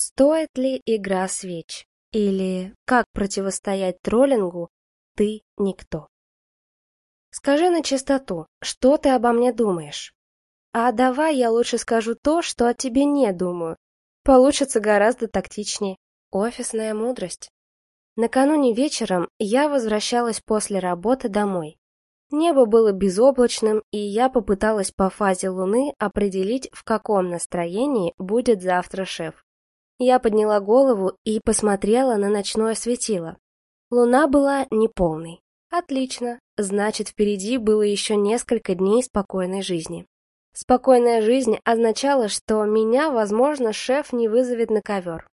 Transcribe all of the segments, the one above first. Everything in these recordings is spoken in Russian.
Стоит ли игра свеч? Или как противостоять троллингу «ты никто»? Скажи на чистоту, что ты обо мне думаешь? А давай я лучше скажу то, что о тебе не думаю. Получится гораздо тактичнее. Офисная мудрость. Накануне вечером я возвращалась после работы домой. Небо было безоблачным, и я попыталась по фазе луны определить, в каком настроении будет завтра шеф. Я подняла голову и посмотрела на ночное светило. Луна была неполной. Отлично, значит, впереди было еще несколько дней спокойной жизни. Спокойная жизнь означала, что меня, возможно, шеф не вызовет на ковер.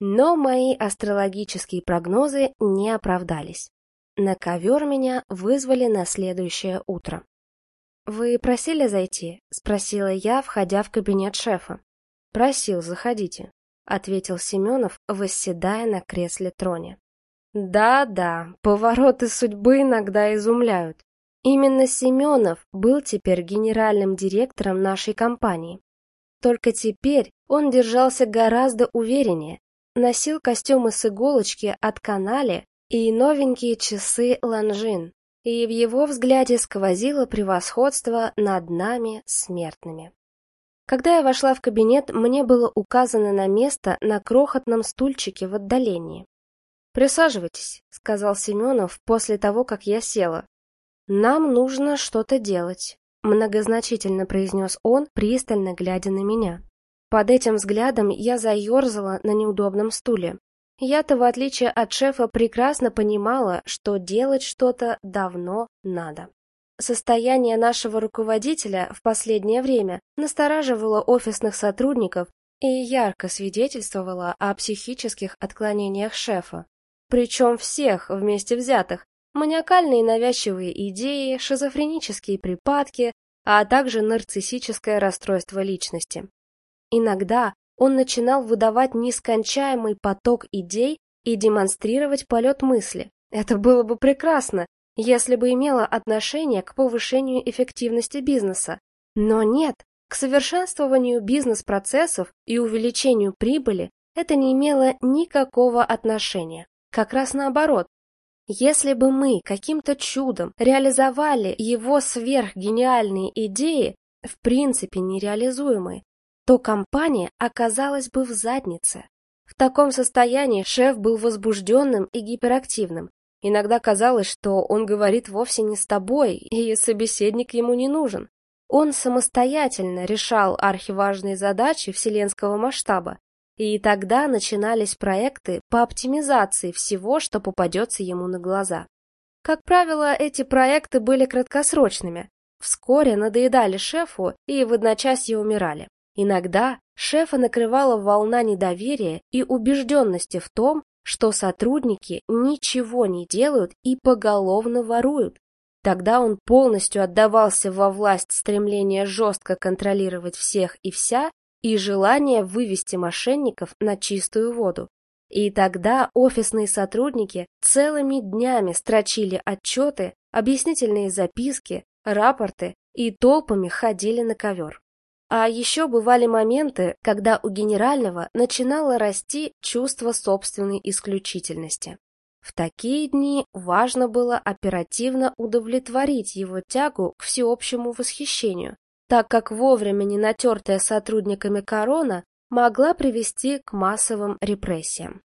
Но мои астрологические прогнозы не оправдались. На ковер меня вызвали на следующее утро. «Вы просили зайти?» — спросила я, входя в кабинет шефа. «Просил, заходите», ответил Семенов, восседая на кресле троне. Да-да, повороты судьбы иногда изумляют. Именно Семенов был теперь генеральным директором нашей компании. Только теперь он держался гораздо увереннее, носил костюмы с иголочки от Canali и новенькие часы Longines, и в его взгляде сквозило превосходство над нами, смертными. Когда я вошла в кабинет, мне было указано на место на крохотном стульчике в отдалении. «Присаживайтесь», — сказал Семенов после того, как я села. «Нам нужно что-то делать», — многозначительно произнес он, пристально глядя на меня. Под этим взглядом я заерзала на неудобном стуле. Я-то, в отличие от шефа, прекрасно понимала, что делать что-то давно надо. Состояние нашего руководителя в последнее время настораживало офисных сотрудников и ярко свидетельствовало о психических отклонениях шефа. Причем всех вместе взятых, маниакальные навязчивые идеи, шизофренические припадки, а также нарциссическое расстройство личности. Иногда он начинал выдавать нескончаемый поток идей и демонстрировать полет мысли. Это было бы прекрасно, если бы имело отношение к повышению эффективности бизнеса. Но нет, к совершенствованию бизнес-процессов и увеличению прибыли это не имело никакого отношения. Как раз наоборот. Если бы мы каким-то чудом реализовали его сверхгениальные идеи, в принципе нереализуемые, то компания оказалась бы в заднице. В таком состоянии шеф был возбужденным и гиперактивным, Иногда казалось, что он говорит вовсе не с тобой, и собеседник ему не нужен. Он самостоятельно решал архиважные задачи вселенского масштаба, и тогда начинались проекты по оптимизации всего, что попадется ему на глаза. Как правило, эти проекты были краткосрочными, вскоре надоедали шефу и в одночасье умирали. Иногда шефа накрывала волна недоверия и убежденности в том, что сотрудники ничего не делают и поголовно воруют. Тогда он полностью отдавался во власть стремления жестко контролировать всех и вся и желание вывести мошенников на чистую воду. И тогда офисные сотрудники целыми днями строчили отчеты, объяснительные записки, рапорты и толпами ходили на ковер. А еще бывали моменты, когда у генерального начинало расти чувство собственной исключительности. В такие дни важно было оперативно удовлетворить его тягу к всеобщему восхищению, так как вовремя не натертая сотрудниками корона могла привести к массовым репрессиям.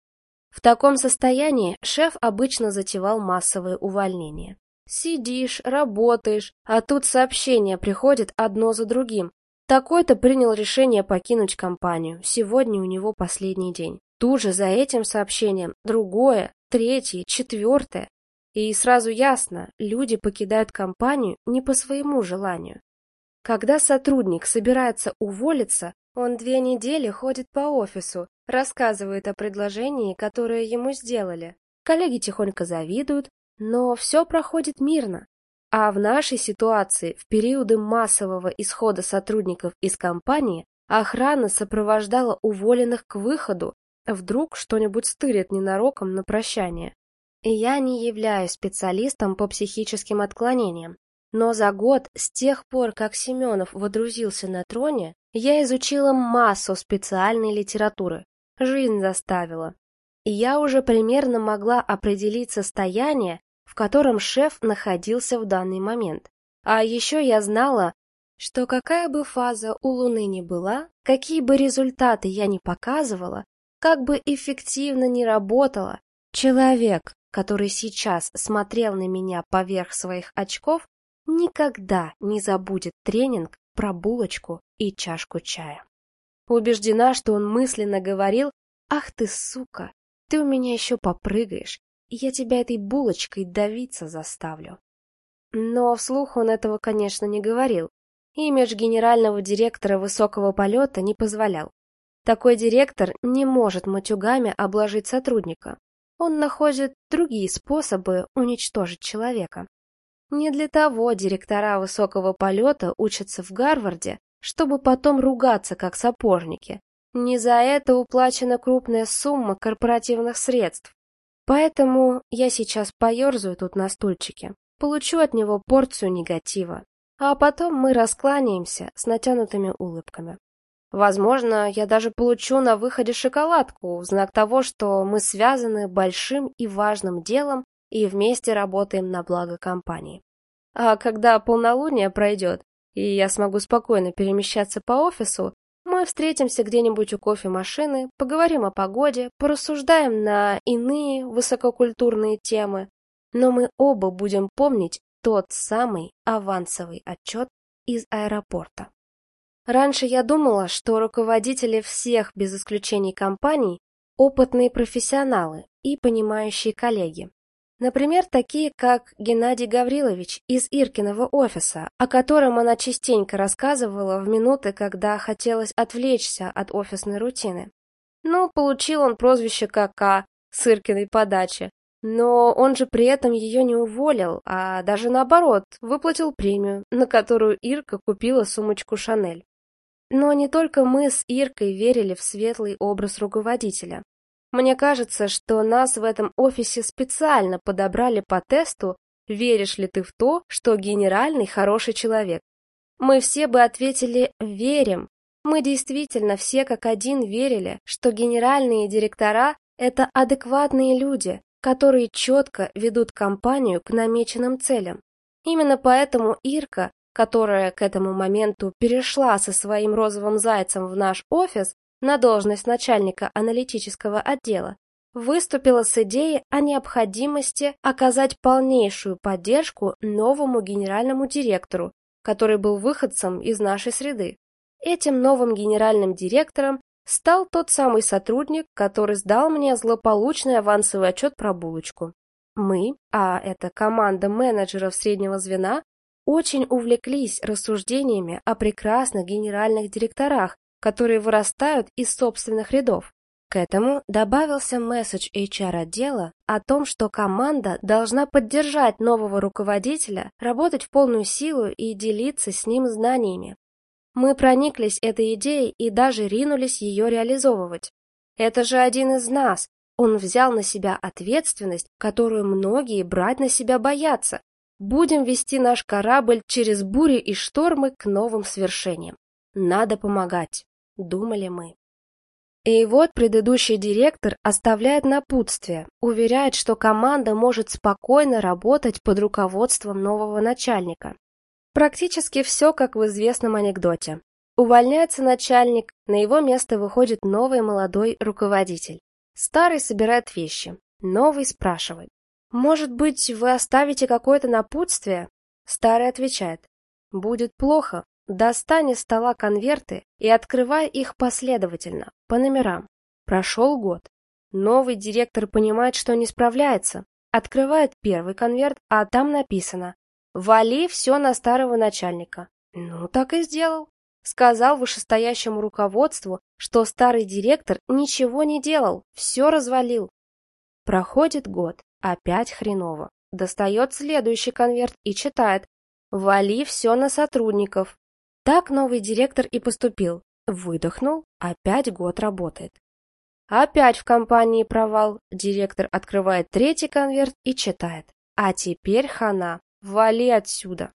В таком состоянии шеф обычно затевал массовые увольнения. Сидишь, работаешь, а тут сообщения приходят одно за другим, такой-то принял решение покинуть компанию. Сегодня у него последний день. Тут же за этим сообщением другое, третье, четвертое. И сразу ясно, люди покидают компанию не по своему желанию. Когда сотрудник собирается уволиться, он две недели ходит по офису, рассказывает о предложении, которое ему сделали. Коллеги тихонько завидуют, но все проходит мирно. А в нашей ситуации, в периоды массового исхода сотрудников из компании, охрана сопровождала уволенных к выходу, вдруг что-нибудь стырят ненароком на прощание. Я не являюсь специалистом по психическим отклонениям, но за год, с тех пор, как Семенов водрузился на троне, я изучила массу специальной литературы. жизнь заставила. И я уже примерно могла определить состояние, в котором шеф находился в данный момент. А еще я знала, что какая бы фаза у Луны ни была, какие бы результаты я ни показывала, как бы эффективно ни работала, человек, который сейчас смотрел на меня поверх своих очков, никогда не забудет тренинг про булочку и чашку чая. Убеждена, что он мысленно говорил «Ах ты, сука, ты у меня еще попрыгаешь, я тебя этой булочкой давиться заставлю». Но вслух он этого, конечно, не говорил. Имидж генерального директора высокого полета не позволял. Такой директор не может матюгами обложить сотрудника. Он находит другие способы уничтожить человека. Не для того директора высокого полета учатся в Гарварде, чтобы потом ругаться как сапожники. Не за это уплачена крупная сумма корпоративных средств. Поэтому я сейчас поерзаю тут на стульчике, получу от него порцию негатива, а потом мы раскланяемся с натянутыми улыбками. Возможно, я даже получу на выходе шоколадку в знак того, что мы связаны большим и важным делом и вместе работаем на благо компании. А когда полнолуние пройдет, и я смогу спокойно перемещаться по офису, мы встретимся где-нибудь у кофемашины, поговорим о погоде, порассуждаем на иные высококультурные темы, но мы оба будем помнить тот самый авансовый отчет из аэропорта. Раньше я думала, что руководители всех, без исключений компаний, опытные профессионалы и понимающие коллеги. Например, такие, как Геннадий Гаврилович из Иркиного офиса, о котором она частенько рассказывала в минуты, когда хотелось отвлечься от офисной рутины. Ну, получил он прозвище КК с Иркиной подачи, но он же при этом ее не уволил, а даже наоборот, выплатил премию, на которую Ирка купила сумочку Шанель. Но не только мы с Иркой верили в светлый образ руководителя. Мне кажется, что нас в этом офисе специально подобрали по тесту «Веришь ли ты в то, что генеральный хороший человек?» Мы все бы ответили «Верим». Мы действительно все как один верили, что генеральные директора – это адекватные люди, которые четко ведут компанию к намеченным целям. Именно поэтому Ирка которая к этому моменту перешла со своим розовым зайцем в наш офис на должность начальника аналитического отдела, выступила с идеей о необходимости оказать полнейшую поддержку новому генеральному директору, который был выходцем из нашей среды. Этим новым генеральным директором стал тот самый сотрудник, который сдал мне злополучный авансовый отчет про булочку. Мы, а это команда менеджеров среднего звена, очень увлеклись рассуждениями о прекрасных генеральных директорах, которые вырастают из собственных рядов. К этому добавился месседж HR-отдела о том, что команда должна поддержать нового руководителя, работать в полную силу и делиться с ним знаниями. Мы прониклись этой идеей и даже ринулись ее реализовывать. Это же один из нас. Он взял на себя ответственность, которую многие брать на себя боятся, Будем вести наш корабль через бури и штормы к новым свершениям. Надо помогать, думали мы. И вот предыдущий директор оставляет напутствие, уверяет, что команда может спокойно работать под руководством нового начальника. Практически все, как в известном анекдоте. Увольняется начальник, на его место выходит новый молодой руководитель. Старый собирает вещи, новый спрашивает, «Может быть, вы оставите какое-то напутствие?» Старый отвечает. «Будет плохо. Достань из стола конверты и открывай их последовательно, по номерам. Прошел год. Новый директор понимает, что не справляется. Открывает первый конверт, а там написано «Вали все на старого начальника». Ну, так и сделал. Сказал вышестоящему руководству, что старый директор ничего не делал, все развалил. Проходит год. Опять хреново. Достает следующий конверт и читает. «Вали все на сотрудников». Так новый директор и поступил. Выдохнул, опять год работает. Опять в компании провал. Директор открывает третий конверт и читает. А теперь хана. Вали отсюда.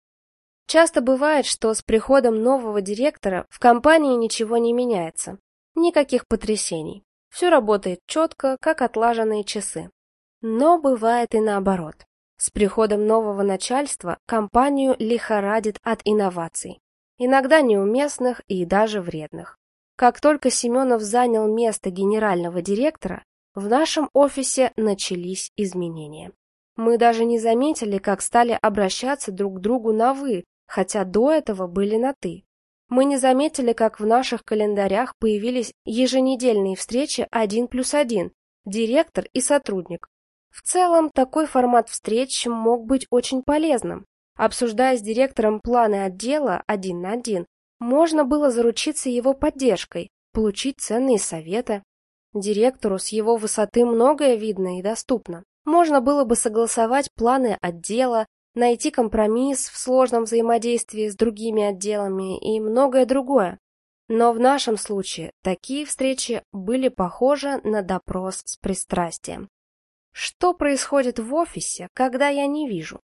Часто бывает, что с приходом нового директора в компании ничего не меняется. Никаких потрясений. Все работает четко, как отлаженные часы. Но бывает и наоборот. С приходом нового начальства компанию лихорадит от инноваций. Иногда неуместных и даже вредных. Как только Семенов занял место генерального директора, в нашем офисе начались изменения. Мы даже не заметили, как стали обращаться друг к другу на «вы», хотя до этого были на «ты». Мы не заметили, как в наших календарях появились еженедельные встречи один плюс один, директор и сотрудник. В целом, такой формат встреч мог быть очень полезным. Обсуждая с директором планы отдела один на один, можно было заручиться его поддержкой, получить ценные советы. Директору с его высоты многое видно и доступно. Можно было бы согласовать планы отдела, найти компромисс в сложном взаимодействии с другими отделами и многое другое. Но в нашем случае такие встречи были похожи на допрос с пристрастием. Что происходит в офисе, когда я не вижу?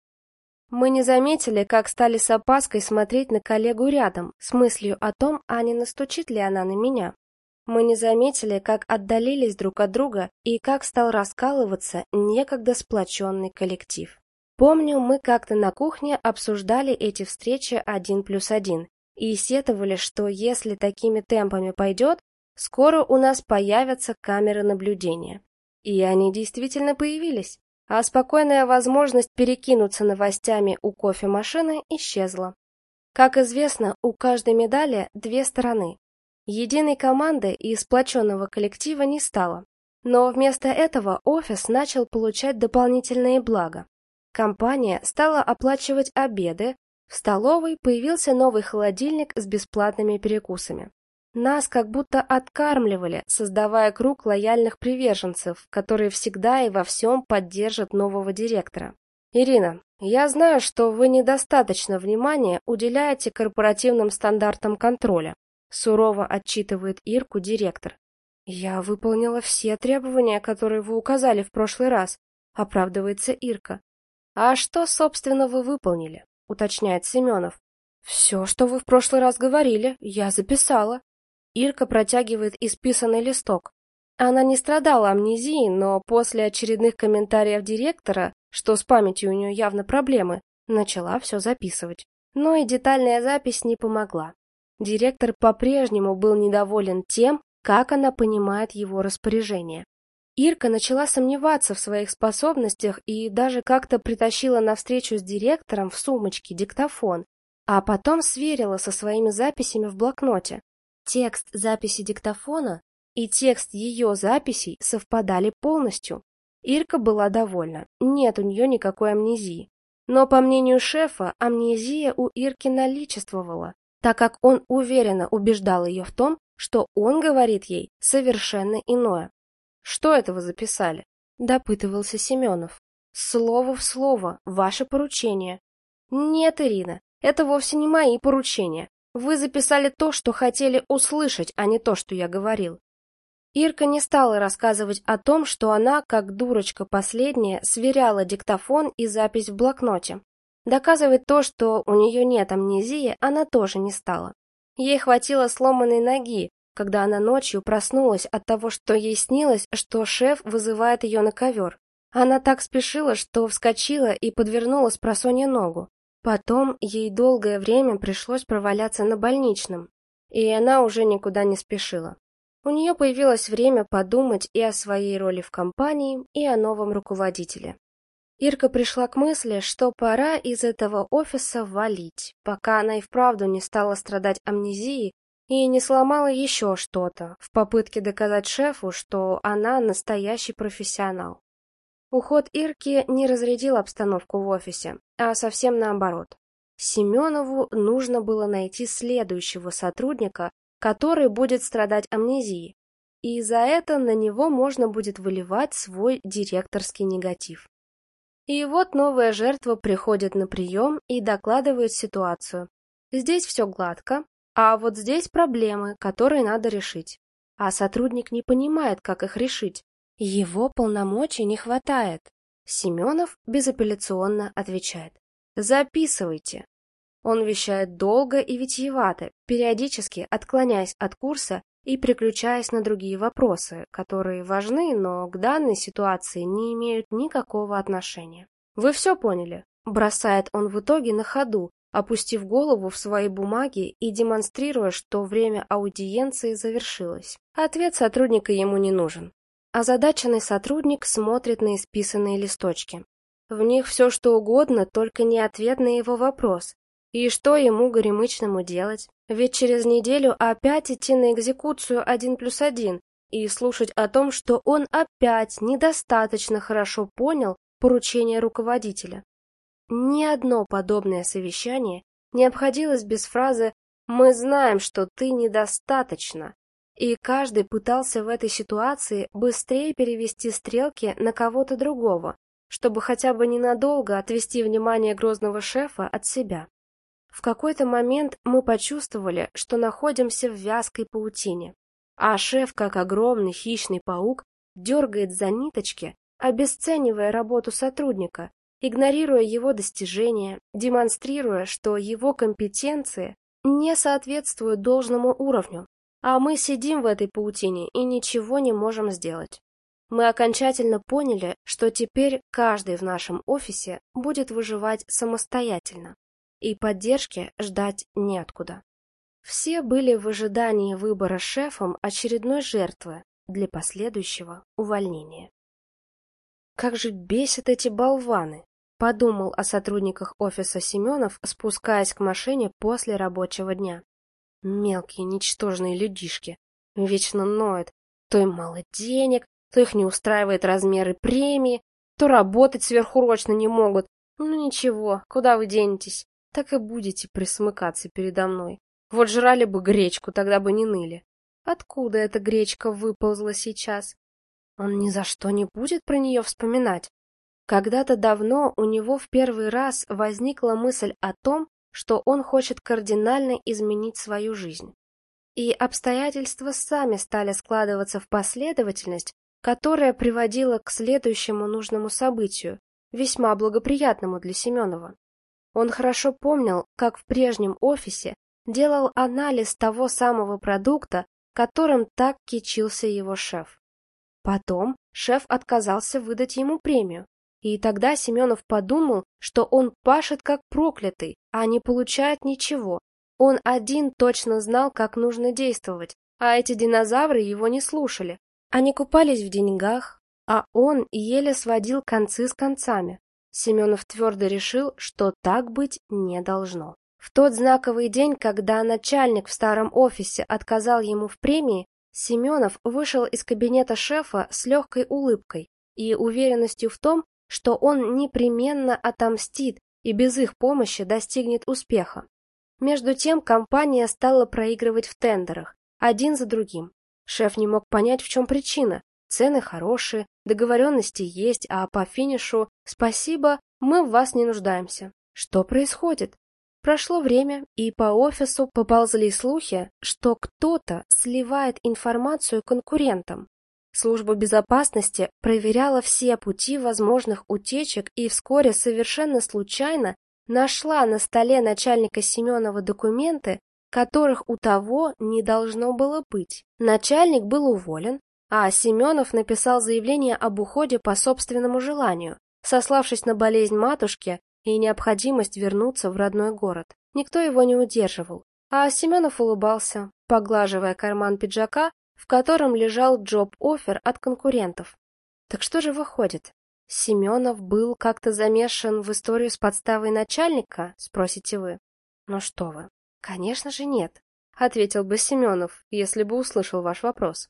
Мы не заметили, как стали с опаской смотреть на коллегу рядом, с мыслью о том, а не настучит ли она на меня. Мы не заметили, как отдалились друг от друга и как стал раскалываться некогда сплоченный коллектив. Помню, мы как-то на кухне обсуждали эти встречи один плюс один и сетовали, что если такими темпами пойдет, скоро у нас появятся камеры наблюдения. И они действительно появились а спокойная возможность перекинуться новостями у кофемашины исчезла. Как известно, у каждой медали две стороны. Единой команды и сплоченного коллектива не стало. Но вместо этого офис начал получать дополнительные блага. Компания стала оплачивать обеды, в столовой появился новый холодильник с бесплатными перекусами. Нас как будто откармливали, создавая круг лояльных приверженцев, которые всегда и во всем поддержат нового директора. Ирина, я знаю, что вы недостаточно внимания уделяете корпоративным стандартам контроля, сурово отчитывает Ирку директор. Я выполнила все требования, которые вы указали в прошлый раз, оправдывается Ирка. А что, собственно, вы выполнили? уточняет Семенов. Все, что вы в прошлый раз говорили, я записала. Ирка протягивает исписанный листок. Она не страдала амнезией, но после очередных комментариев директора, что с памятью у нее явно проблемы, начала все записывать. Но и детальная запись не помогла. Директор по-прежнему был недоволен тем, как она понимает его распоряжение. Ирка начала сомневаться в своих способностях и даже как-то притащила на встречу с директором в сумочке диктофон, а потом сверила со своими записями в блокноте. Текст записи диктофона и текст ее записей совпадали полностью. Ирка была довольна, нет у нее никакой амнезии. Но, по мнению шефа, амнезия у Ирки наличествовала, так как он уверенно убеждал ее в том, что он говорит ей совершенно иное. «Что это вы записали?» – допытывался Семенов. «Слово в слово, ваше поручение». «Нет, Ирина, это вовсе не мои поручения. Вы записали то, что хотели услышать, а не то, что я говорил. Ирка не стала рассказывать о том, что она, как дурочка последняя, сверяла диктофон и запись в блокноте. Доказывать то, что у нее нет амнезии, она тоже не стала. Ей хватило сломанной ноги, когда она ночью проснулась от того, что ей снилось, что шеф вызывает ее на ковер. Она так спешила, что вскочила и подвернула с просонья ногу. Потом ей долгое время пришлось проваляться на больничном, и она уже никуда не спешила. У нее появилось время подумать и о своей роли в компании, и о новом руководителе. Ирка пришла к мысли, что пора из этого офиса валить, пока она и вправду не стала страдать амнезией и не сломала еще что-то в попытке доказать шефу, что она настоящий профессионал. Уход Ирки не разрядил обстановку в офисе, а совсем наоборот. Семенову нужно было найти следующего сотрудника, который будет страдать амнезией, и за это на него можно будет выливать свой директорский негатив. И вот новая жертва приходит на прием и докладывает ситуацию. Здесь все гладко, а вот здесь проблемы, которые надо решить. А сотрудник не понимает, как их решить, его полномочий не хватает. Семенов безапелляционно отвечает. Записывайте. Он вещает долго и витиевато, периодически отклоняясь от курса и переключаясь на другие вопросы, которые важны, но к данной ситуации не имеют никакого отношения. «Вы все поняли?» – бросает он в итоге на ходу, опустив голову в свои бумаги и демонстрируя, что время аудиенции завершилось. Ответ сотрудника ему не нужен. Озадаченный сотрудник смотрит на исписанные листочки. В них все что угодно, только не ответ на его вопрос. И что ему, горемычному, делать? Ведь через неделю опять идти на экзекуцию один плюс один и слушать о том, что он опять недостаточно хорошо понял поручение руководителя. Ни одно подобное совещание не обходилось без фразы «Мы знаем, что ты недостаточно», и каждый пытался в этой ситуации быстрее перевести стрелки на кого-то другого, чтобы хотя бы ненадолго отвести внимание грозного шефа от себя. В какой-то момент мы почувствовали, что находимся в вязкой паутине, а шеф, как огромный хищный паук, дергает за ниточки, обесценивая работу сотрудника, игнорируя его достижения, демонстрируя, что его компетенции не соответствуют должному уровню, а мы сидим в этой паутине и ничего не можем сделать. Мы окончательно поняли, что теперь каждый в нашем офисе будет выживать самостоятельно, и поддержки ждать неоткуда. Все были в ожидании выбора шефом очередной жертвы для последующего увольнения. Как же бесят эти болваны! Подумал о сотрудниках офиса Семенов, спускаясь к машине после рабочего дня. Мелкие, ничтожные людишки. Вечно ноют. То им мало денег, то их не устраивает размеры премии, то работать сверхурочно не могут. Ну ничего, куда вы денетесь? Так и будете присмыкаться передо мной. Вот жрали бы гречку, тогда бы не ныли. Откуда эта гречка выползла сейчас? Он ни за что не будет про нее вспоминать. Когда-то давно у него в первый раз возникла мысль о том, что он хочет кардинально изменить свою жизнь. И обстоятельства сами стали складываться в последовательность, которая приводила к следующему нужному событию, весьма благоприятному для Семенова. Он хорошо помнил, как в прежнем офисе делал анализ того самого продукта, которым так кичился его шеф. Потом шеф отказался выдать ему премию, и тогда Семенов подумал, что он пашет как проклятый, а не получает ничего. Он один точно знал, как нужно действовать, а эти динозавры его не слушали. Они купались в деньгах, а он еле сводил концы с концами. Семенов твердо решил, что так быть не должно. В тот знаковый день, когда начальник в старом офисе отказал ему в премии, Семенов вышел из кабинета шефа с легкой улыбкой и уверенностью в том, что он непременно отомстит и без их помощи достигнет успеха. Между тем компания стала проигрывать в тендерах, один за другим. Шеф не мог понять, в чем причина. Цены хорошие, договоренности есть, а по финишу «спасибо, мы в вас не нуждаемся». Что происходит? Прошло время, и по офису поползли слухи, что кто-то сливает информацию конкурентам. Служба безопасности проверяла все пути возможных утечек и вскоре совершенно случайно нашла на столе начальника Семенова документы, которых у того не должно было быть. Начальник был уволен, а Семенов написал заявление об уходе по собственному желанию, сославшись на болезнь матушки и необходимость вернуться в родной город. Никто его не удерживал, а Семенов улыбался, поглаживая карман пиджака, в котором лежал джоб-оффер от конкурентов. Так что же выходит? Семенов был как-то замешан в историю с подставой начальника, спросите вы? Ну что вы, конечно же нет, ответил бы Семенов, если бы услышал ваш вопрос.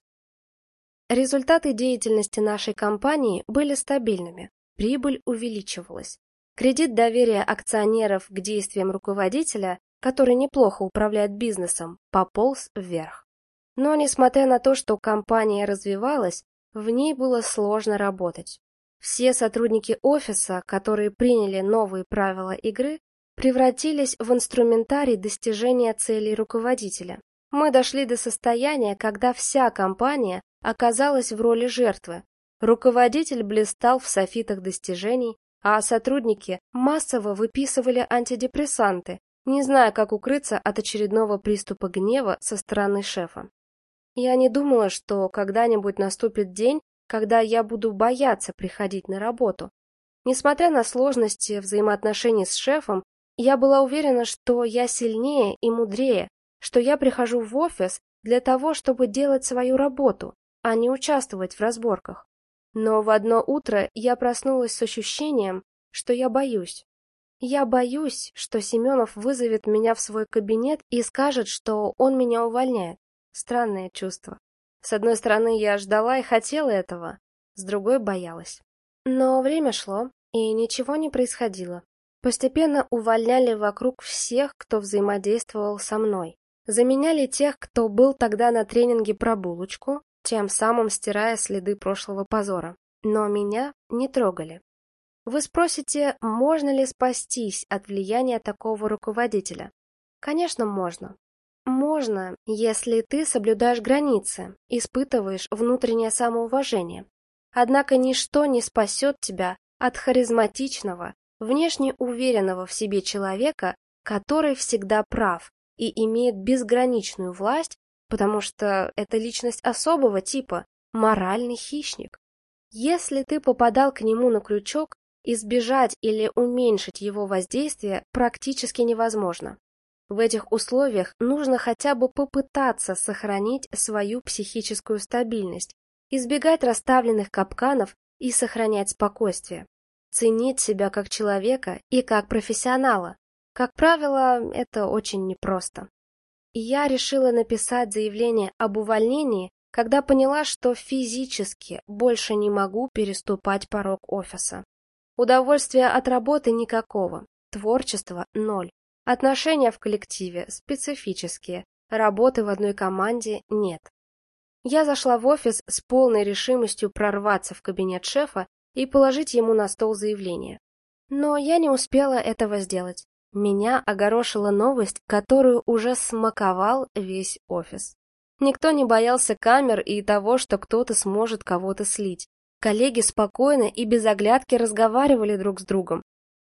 Результаты деятельности нашей компании были стабильными, прибыль увеличивалась, Кредит доверия акционеров к действиям руководителя, который неплохо управляет бизнесом, пополз вверх. Но несмотря на то, что компания развивалась, в ней было сложно работать. Все сотрудники офиса, которые приняли новые правила игры, превратились в инструментарий достижения целей руководителя. Мы дошли до состояния, когда вся компания оказалась в роли жертвы. Руководитель блистал в софитах достижений, а сотрудники массово выписывали антидепрессанты, не зная, как укрыться от очередного приступа гнева со стороны шефа. Я не думала, что когда-нибудь наступит день, когда я буду бояться приходить на работу. Несмотря на сложности взаимоотношений с шефом, я была уверена, что я сильнее и мудрее, что я прихожу в офис для того, чтобы делать свою работу, а не участвовать в разборках. Но в одно утро я проснулась с ощущением, что я боюсь. Я боюсь, что Семенов вызовет меня в свой кабинет и скажет, что он меня увольняет. Странное чувство. С одной стороны, я ждала и хотела этого, с другой боялась. Но время шло, и ничего не происходило. Постепенно увольняли вокруг всех, кто взаимодействовал со мной. Заменяли тех, кто был тогда на тренинге про булочку, тем самым стирая следы прошлого позора. Но меня не трогали. Вы спросите, можно ли спастись от влияния такого руководителя? Конечно, можно. Можно, если ты соблюдаешь границы, испытываешь внутреннее самоуважение. Однако ничто не спасет тебя от харизматичного, внешне уверенного в себе человека, который всегда прав и имеет безграничную власть, потому что это личность особого типа, моральный хищник. Если ты попадал к нему на крючок, избежать или уменьшить его воздействие практически невозможно. В этих условиях нужно хотя бы попытаться сохранить свою психическую стабильность, избегать расставленных капканов и сохранять спокойствие ценить себя как человека и как профессионала. Как правило, это очень непросто. И я решила написать заявление об увольнении, когда поняла, что физически больше не могу переступать порог офиса. Удовольствия от работы никакого, творчества ноль, отношения в коллективе специфические, работы в одной команде нет. Я зашла в офис с полной решимостью прорваться в кабинет шефа и положить ему на стол заявление. Но я не успела этого сделать. Меня огорошила новость, которую уже смаковал весь офис. Никто не боялся камер и того, что кто-то сможет кого-то слить. Коллеги спокойно и без оглядки разговаривали друг с другом.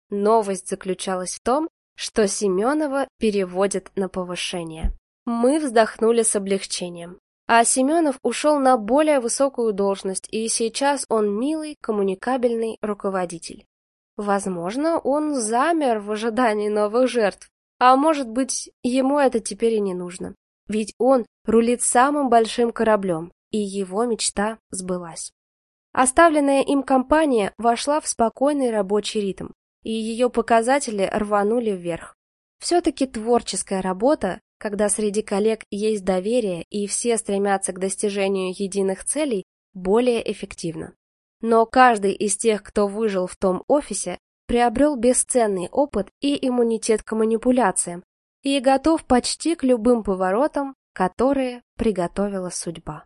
Новость заключалась в том, что Семенова переводят на повышение. Мы вздохнули с облегчением. А Семенов ушел на более высокую должность, и сейчас он милый, коммуникабельный руководитель. Возможно, он замер в ожидании новых жертв, а может быть, ему это теперь и не нужно. Ведь он рулит самым большим кораблем, и его мечта сбылась. Оставленная им компания вошла в спокойный рабочий ритм, и ее показатели рванули вверх. Все-таки творческая работа когда среди коллег есть доверие и все стремятся к достижению единых целей, более эффективно. Но каждый из тех, кто выжил в том офисе, приобрел бесценный опыт и иммунитет к манипуляциям и готов почти к любым поворотам, которые приготовила судьба.